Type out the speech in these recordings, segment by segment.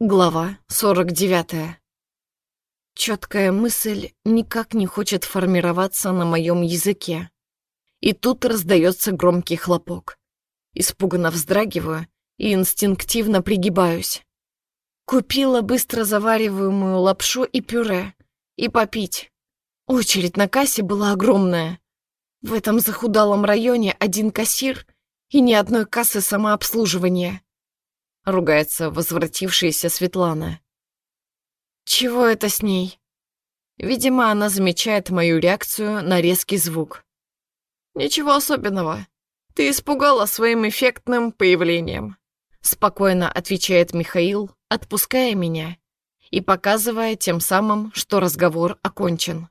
Глава 49. Четкая мысль никак не хочет формироваться на моем языке. И тут раздается громкий хлопок. Испуганно вздрагиваю и инстинктивно пригибаюсь. Купила быстро завариваемую лапшу и пюре. И попить. Очередь на кассе была огромная. В этом захудалом районе один кассир и ни одной кассы самообслуживания ругается возвратившаяся Светлана. Чего это с ней? Видимо, она замечает мою реакцию на резкий звук. Ничего особенного. Ты испугала своим эффектным появлением. Спокойно отвечает Михаил, отпуская меня и показывая тем самым, что разговор окончен.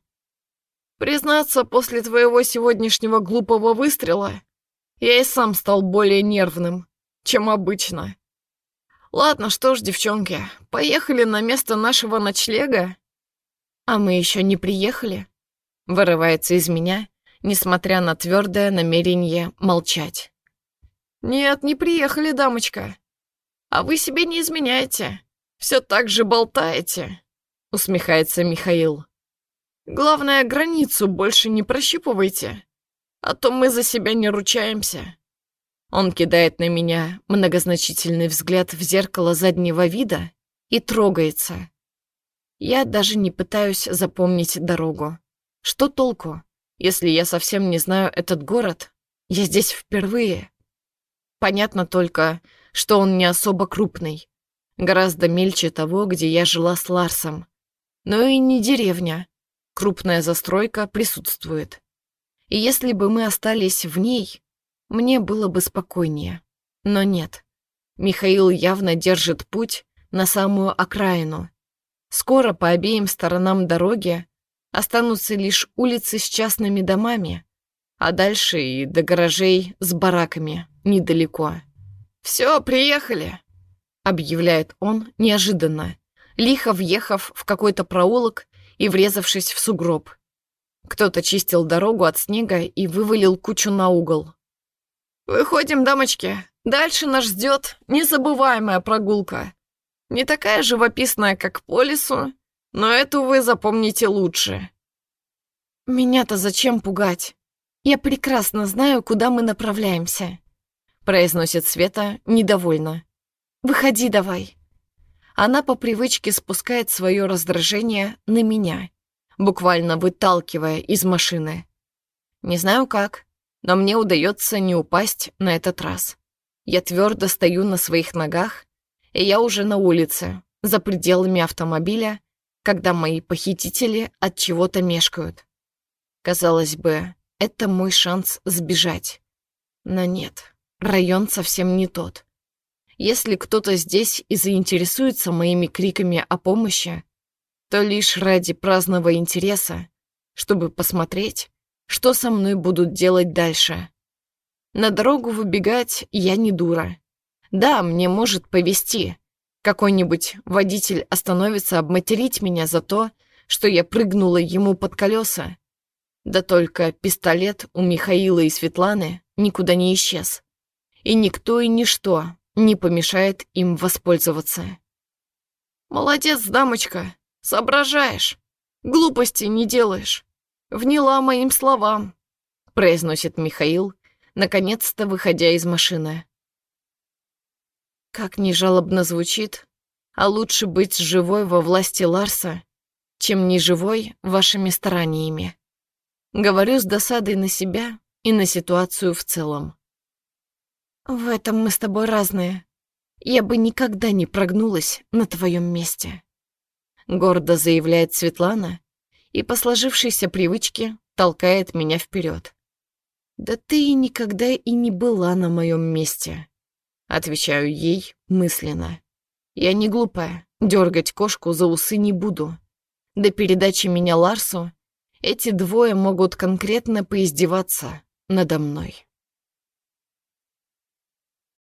Признаться, после твоего сегодняшнего глупого выстрела я и сам стал более нервным, чем обычно. Ладно, что ж, девчонки, поехали на место нашего ночлега. А мы еще не приехали. Вырывается из меня, несмотря на твердое намерение молчать. Нет, не приехали, дамочка. А вы себе не изменяете. Все так же болтаете, усмехается Михаил. Главное, границу больше не прощупывайте, а то мы за себя не ручаемся. Он кидает на меня многозначительный взгляд в зеркало заднего вида и трогается. Я даже не пытаюсь запомнить дорогу. Что толку, если я совсем не знаю этот город? Я здесь впервые. Понятно только, что он не особо крупный. Гораздо мельче того, где я жила с Ларсом. Но и не деревня. Крупная застройка присутствует. И если бы мы остались в ней, мне было бы спокойнее. Но нет. Михаил явно держит путь на самую окраину. Скоро по обеим сторонам дороги останутся лишь улицы с частными домами, а дальше и до гаражей с бараками недалеко. «Все, приехали!» — объявляет он неожиданно, лихо въехав в какой-то проулок и врезавшись в сугроб. Кто-то чистил дорогу от снега и вывалил кучу на угол. «Выходим, дамочки. Дальше нас ждет незабываемая прогулка. Не такая живописная, как по лесу, но эту вы запомните лучше». «Меня-то зачем пугать? Я прекрасно знаю, куда мы направляемся», произносит Света недовольно. «Выходи давай». Она по привычке спускает свое раздражение на меня, буквально выталкивая из машины. Не знаю как, но мне удается не упасть на этот раз. Я твердо стою на своих ногах, и я уже на улице, за пределами автомобиля, когда мои похитители от чего-то мешкают. Казалось бы, это мой шанс сбежать. Но нет, район совсем не тот. Если кто-то здесь и заинтересуется моими криками о помощи, то лишь ради праздного интереса, чтобы посмотреть, что со мной будут делать дальше. На дорогу выбегать я не дура. Да, мне может повезти. Какой-нибудь водитель остановится обматерить меня за то, что я прыгнула ему под колеса. Да только пистолет у Михаила и Светланы никуда не исчез. И никто и ничто не помешает им воспользоваться. «Молодец, дамочка, соображаешь, глупости не делаешь вняла моим словам», — произносит Михаил, наконец-то выходя из машины. Как ни жалобно звучит, а лучше быть живой во власти Ларса, чем не живой вашими стараниями. Говорю с досадой на себя и на ситуацию в целом. В этом мы с тобой разные. Я бы никогда не прогнулась на твоем месте. Гордо заявляет Светлана, и по сложившейся привычке толкает меня вперед. «Да ты никогда и не была на моем месте», — отвечаю ей мысленно. «Я не глупая, дергать кошку за усы не буду. До передачи меня Ларсу эти двое могут конкретно поиздеваться надо мной».